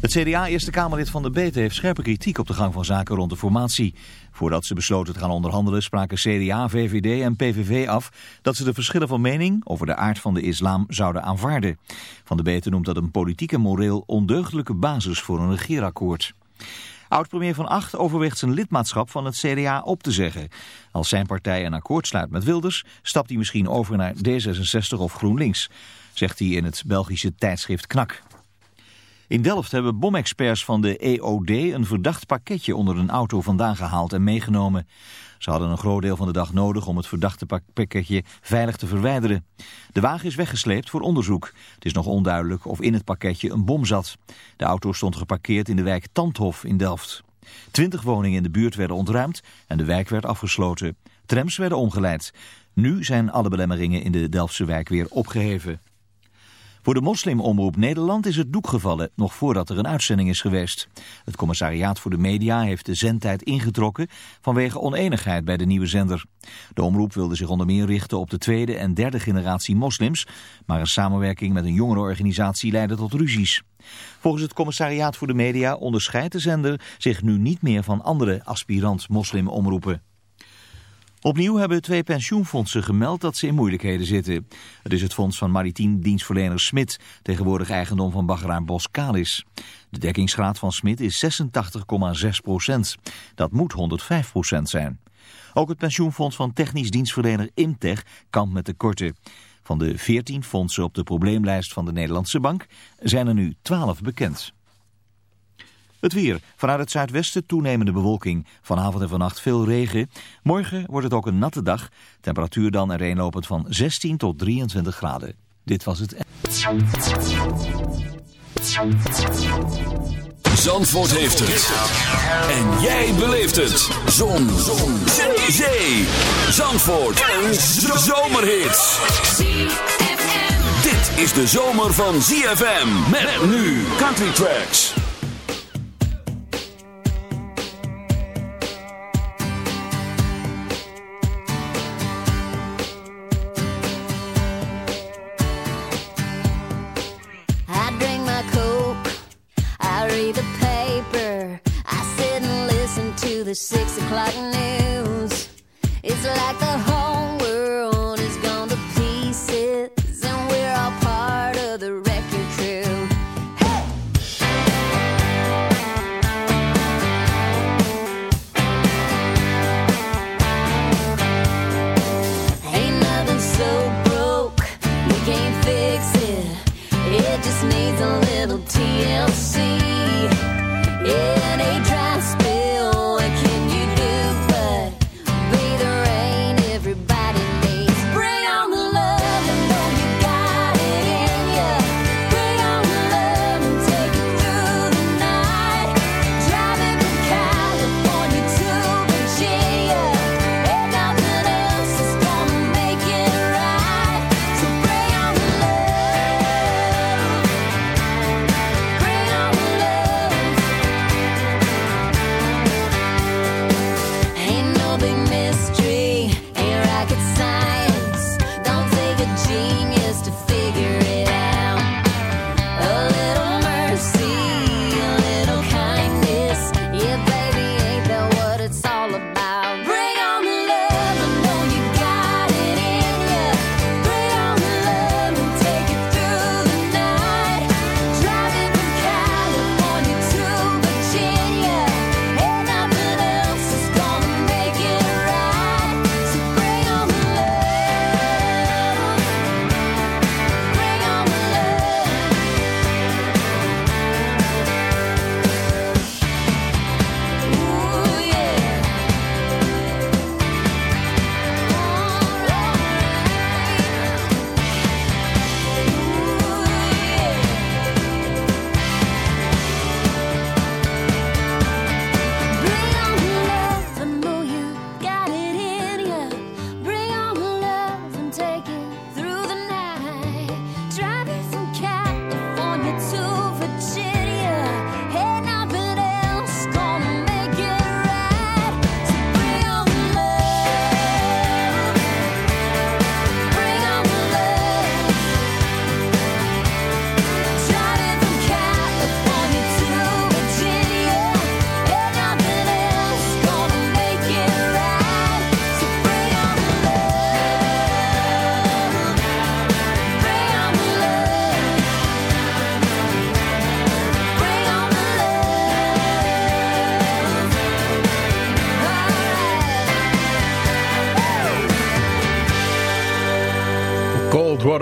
Het CDA-Eerste Kamerlid van de Beten heeft scherpe kritiek op de gang van zaken rond de formatie. Voordat ze besloten te gaan onderhandelen spraken CDA, VVD en PVV af dat ze de verschillen van mening over de aard van de islam zouden aanvaarden. Van de Beten noemt dat een politiek en moreel ondeugdelijke basis voor een regeerakkoord. Oud-premier Van Acht overweegt zijn lidmaatschap van het CDA op te zeggen. Als zijn partij een akkoord sluit met Wilders, stapt hij misschien over naar D66 of GroenLinks, zegt hij in het Belgische tijdschrift Knak. In Delft hebben bomexperts van de EOD een verdacht pakketje onder een auto vandaan gehaald en meegenomen. Ze hadden een groot deel van de dag nodig om het verdachte pakketje veilig te verwijderen. De wagen is weggesleept voor onderzoek. Het is nog onduidelijk of in het pakketje een bom zat. De auto stond geparkeerd in de wijk Tandhof in Delft. Twintig woningen in de buurt werden ontruimd en de wijk werd afgesloten. Trams werden omgeleid. Nu zijn alle belemmeringen in de Delftse wijk weer opgeheven. Voor de moslimomroep Nederland is het doek gevallen, nog voordat er een uitzending is geweest. Het commissariaat voor de media heeft de zendtijd ingetrokken vanwege oneenigheid bij de nieuwe zender. De omroep wilde zich onder meer richten op de tweede en derde generatie moslims, maar een samenwerking met een jongere organisatie leidde tot ruzies. Volgens het commissariaat voor de media onderscheidt de zender zich nu niet meer van andere aspirant moslimomroepen. Opnieuw hebben twee pensioenfondsen gemeld dat ze in moeilijkheden zitten. Het is het fonds van maritiem dienstverlener Smit, tegenwoordig eigendom van baggeraar Boskalis. De dekkingsgraad van Smit is 86,6 procent. Dat moet 105 procent zijn. Ook het pensioenfonds van technisch dienstverlener Imtech kampt met tekorten. Van de 14 fondsen op de probleemlijst van de Nederlandse Bank zijn er nu 12 bekend. Het weer. Vanuit het zuidwesten toenemende bewolking. Vanavond en vannacht veel regen. Morgen wordt het ook een natte dag. Temperatuur dan ereenlopend van 16 tot 23 graden. Dit was het... Zandvoort heeft het. En jij beleeft het. Zon. Zon. Zee. Zee. Zandvoort. Een zomerhit. Dit is de zomer van ZFM. Met nu Country Tracks. Six o'clock news.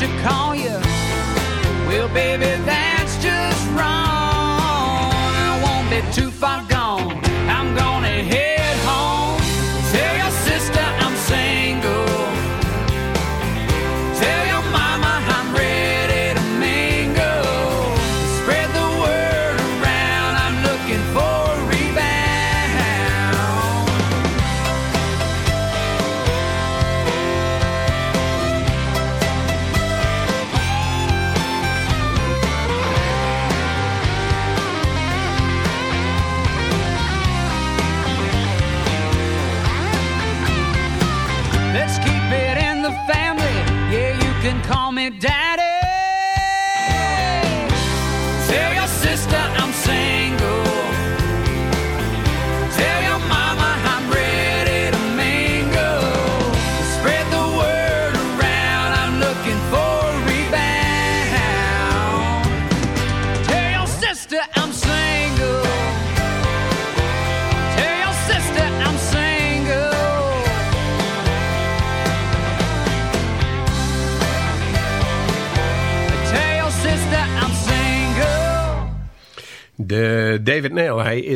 should call you. Well, baby, that.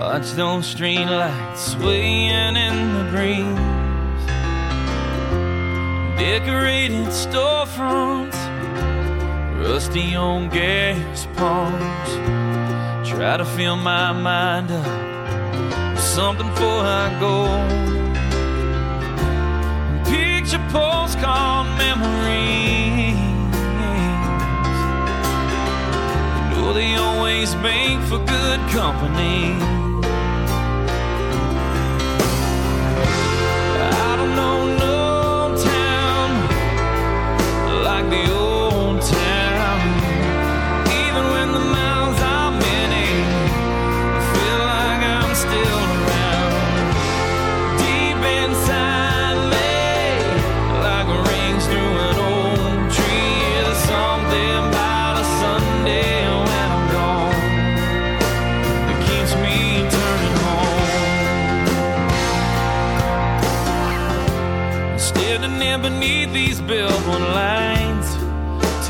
Watch those street lights swaying in the breeze. Decorated storefronts, rusty old gas pumps. Try to fill my mind up with something before I go. Picture postcard memories. You they always make for good company.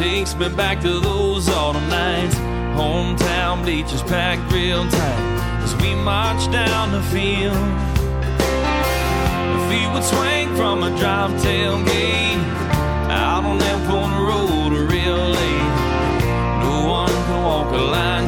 Takes me back to those autumn nights. Hometown bleachers packed real tight as we marched down the field. The feet would swing from a drive tailgate out on that corner road real late. No one could walk a line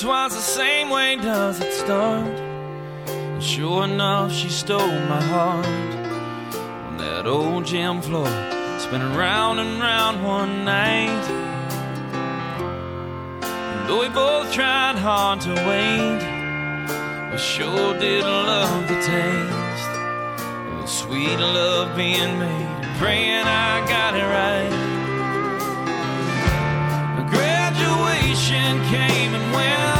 twice the same way does it start. And sure enough, she stole my heart on that old gym floor, spinning round and round one night. And though we both tried hard to wait, we sure did love the taste of the sweet love being made. Praying I got it right. Graduation came and went.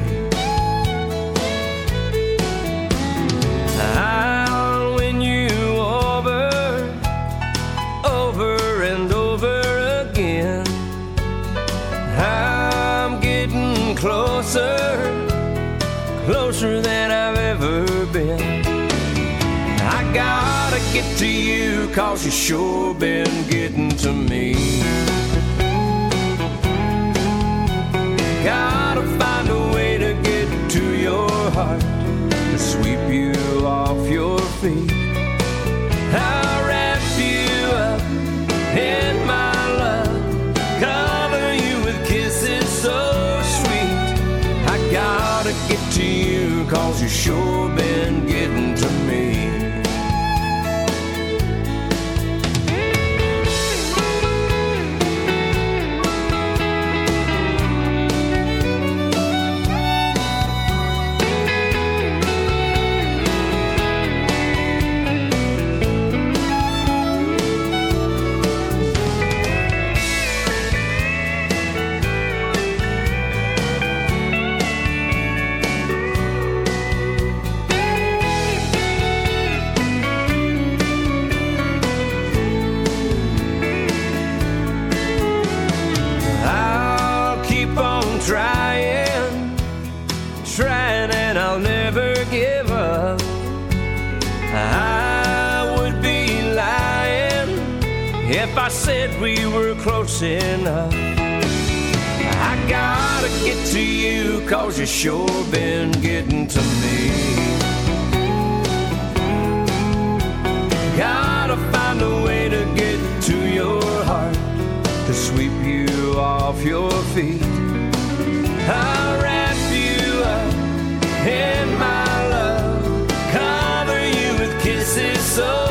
Get to you, cause you sure been getting to me. Gotta if I said we were close enough. I gotta get to you, cause you sure been getting to me. Gotta find a way to get to your heart, to sweep you off your feet. I'll wrap you up in my love, cover you with kisses so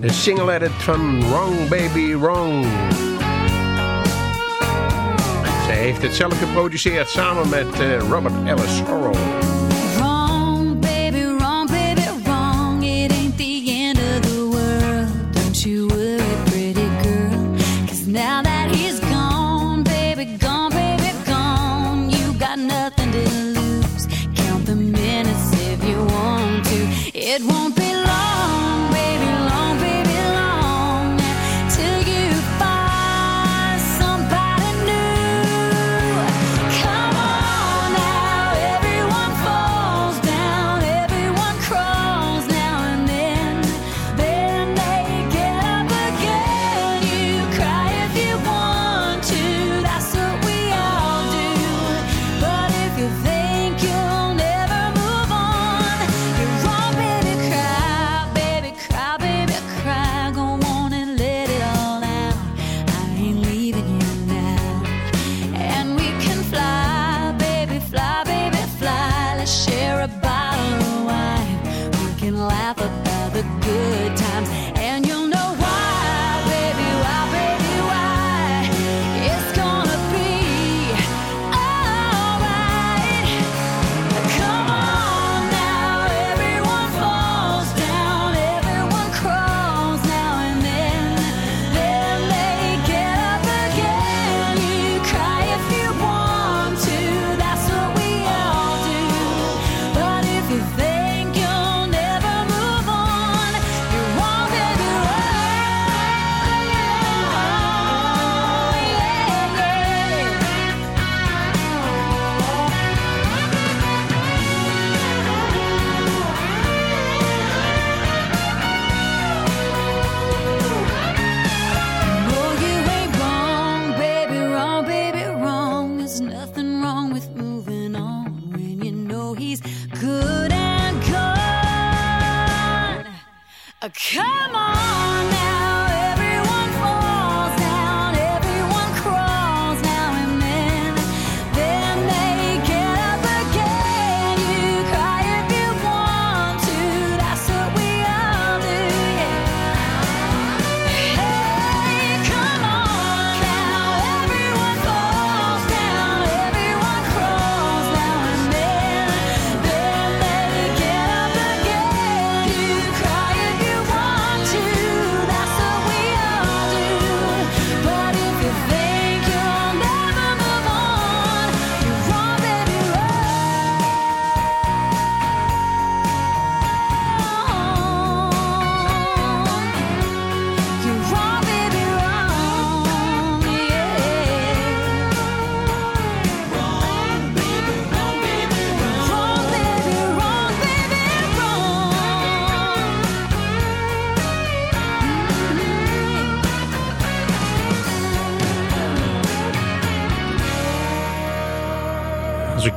De single edit van Wrong Baby Wrong. Zij heeft het zelf geproduceerd samen met eh, Robert Ellis Horrell.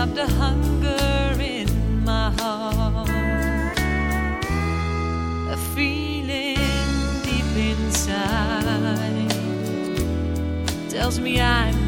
can't stop the hunger in my heart. A feeling deep inside tells me I'm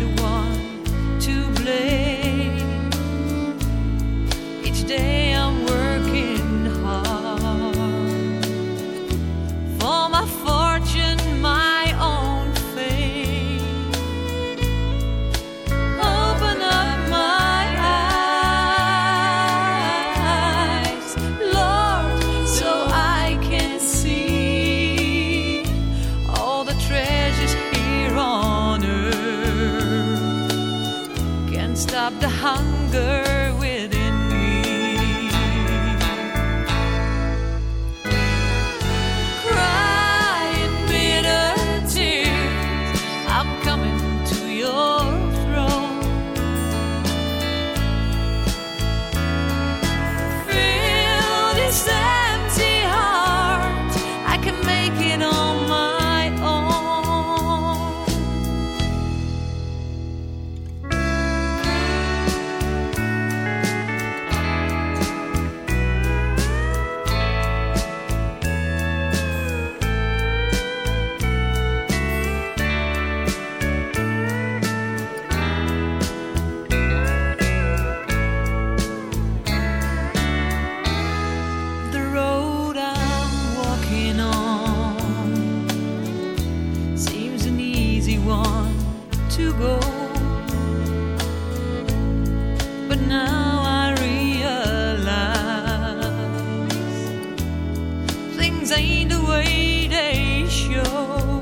things ain't the way they show.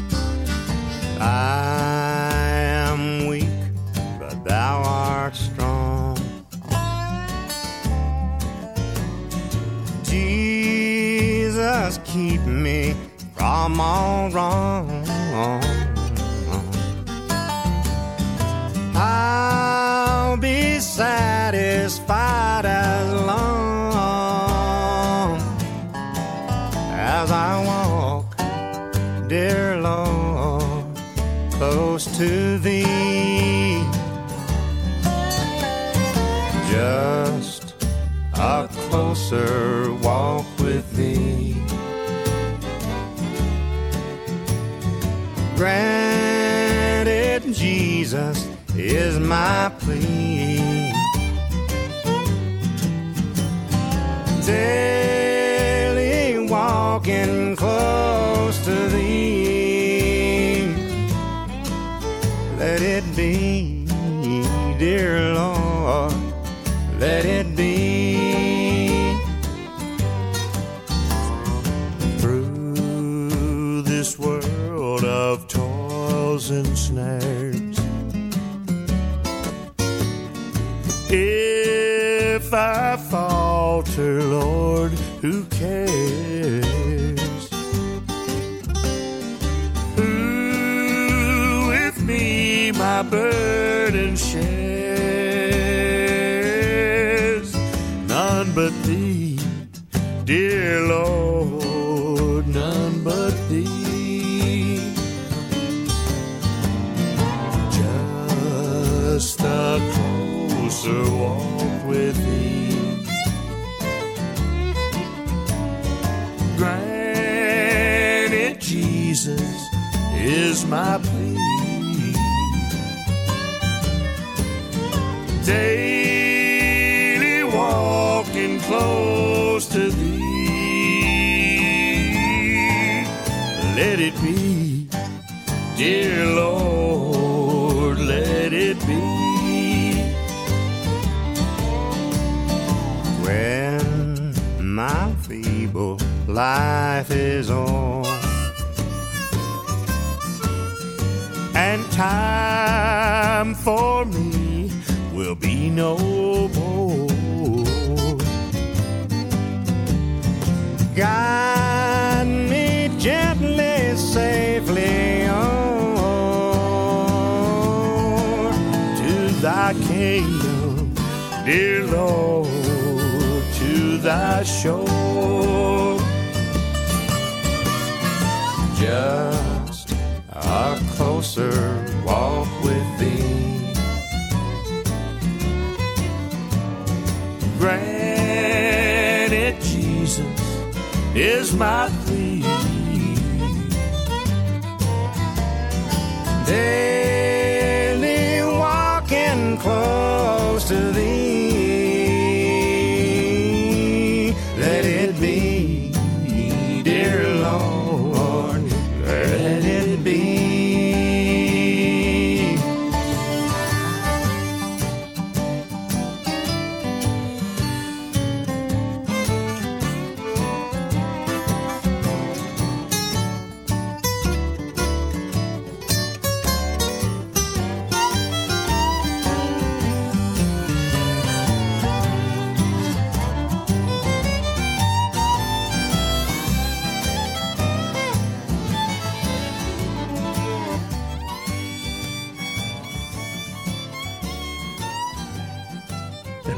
I am weak, but thou art strong. Jesus keep me from all wrong. I'll be satisfied my plea. Is my plea. Daily walking close to Thee. Let it be, dear Lord, let it be. When my feeble life is on and time for me will be no more. Guide me gently, safely on to thy kingdom, dear Lord, to thy shore. Just closer walk with thee. Granted, Jesus is my plea. Daily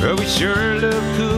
But we sure look cool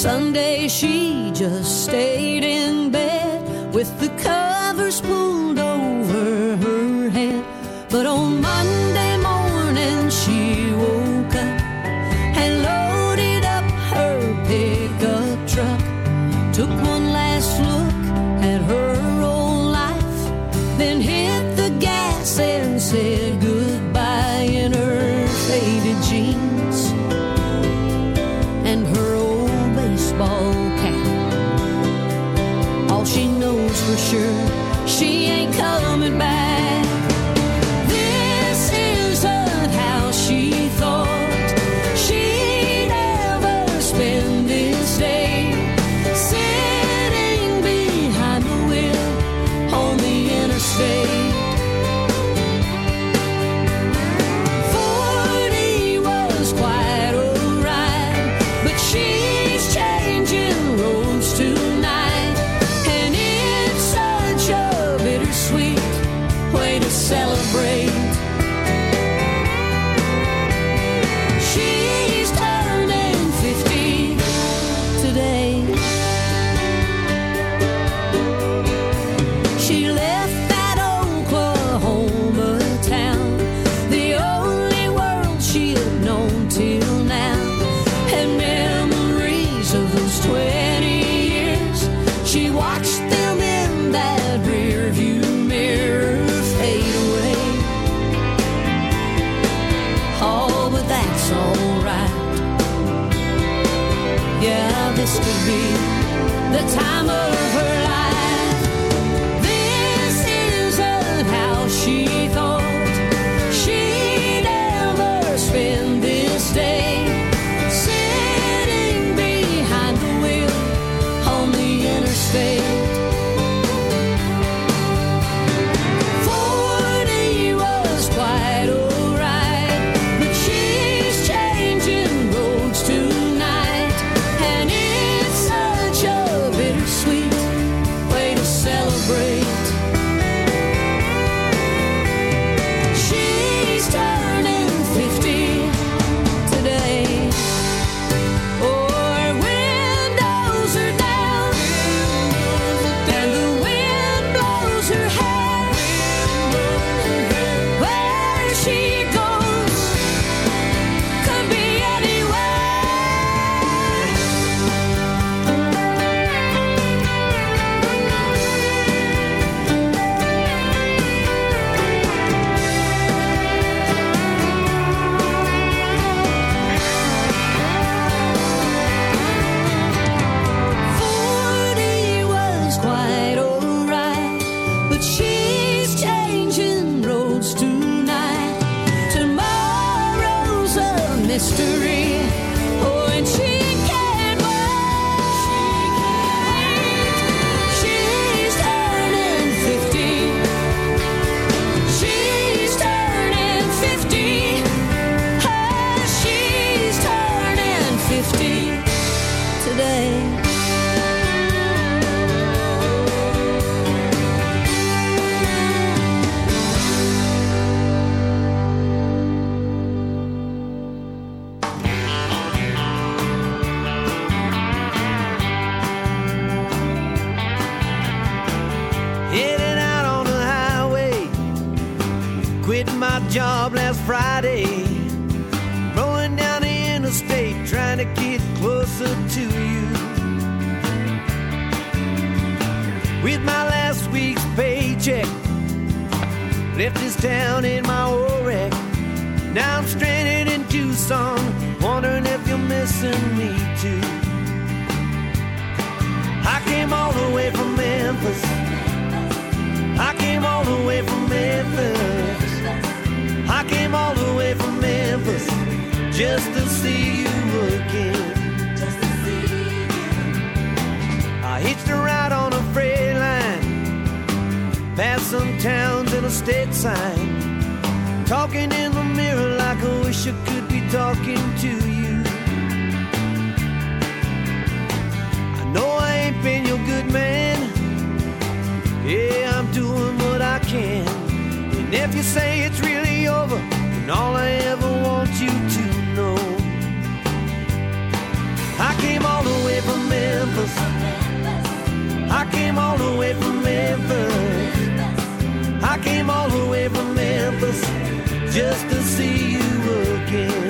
Sunday she just stayed in bed with the covers job last Friday. Rolling down the interstate, trying to get closer to you. With my last week's paycheck, left this town in my old wreck. Now I'm stranded in Tucson, wondering if you're missing me too. I came all the way from Memphis. I came all the way from Memphis. Just to see you again. I hitched a ride on a freight line, past some towns and a state sign. Talking in the mirror like I wish I could be talking to you. I know I ain't been your good man. Yeah, I'm doing what I can. And if you say it's really over, and all I ever want you to know. I came all the way from Memphis. I came all the way from Memphis. I came all the way from Memphis just to see you again.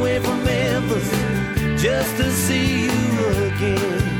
I came all the way from Memphis just to see you again.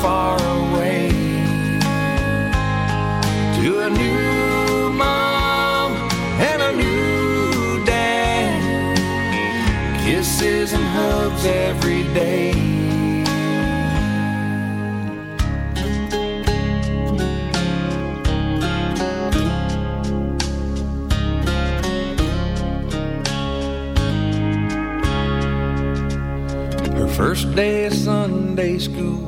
far away to a new mom and a new dad. Kisses and hugs every day. Her first day of Sunday school,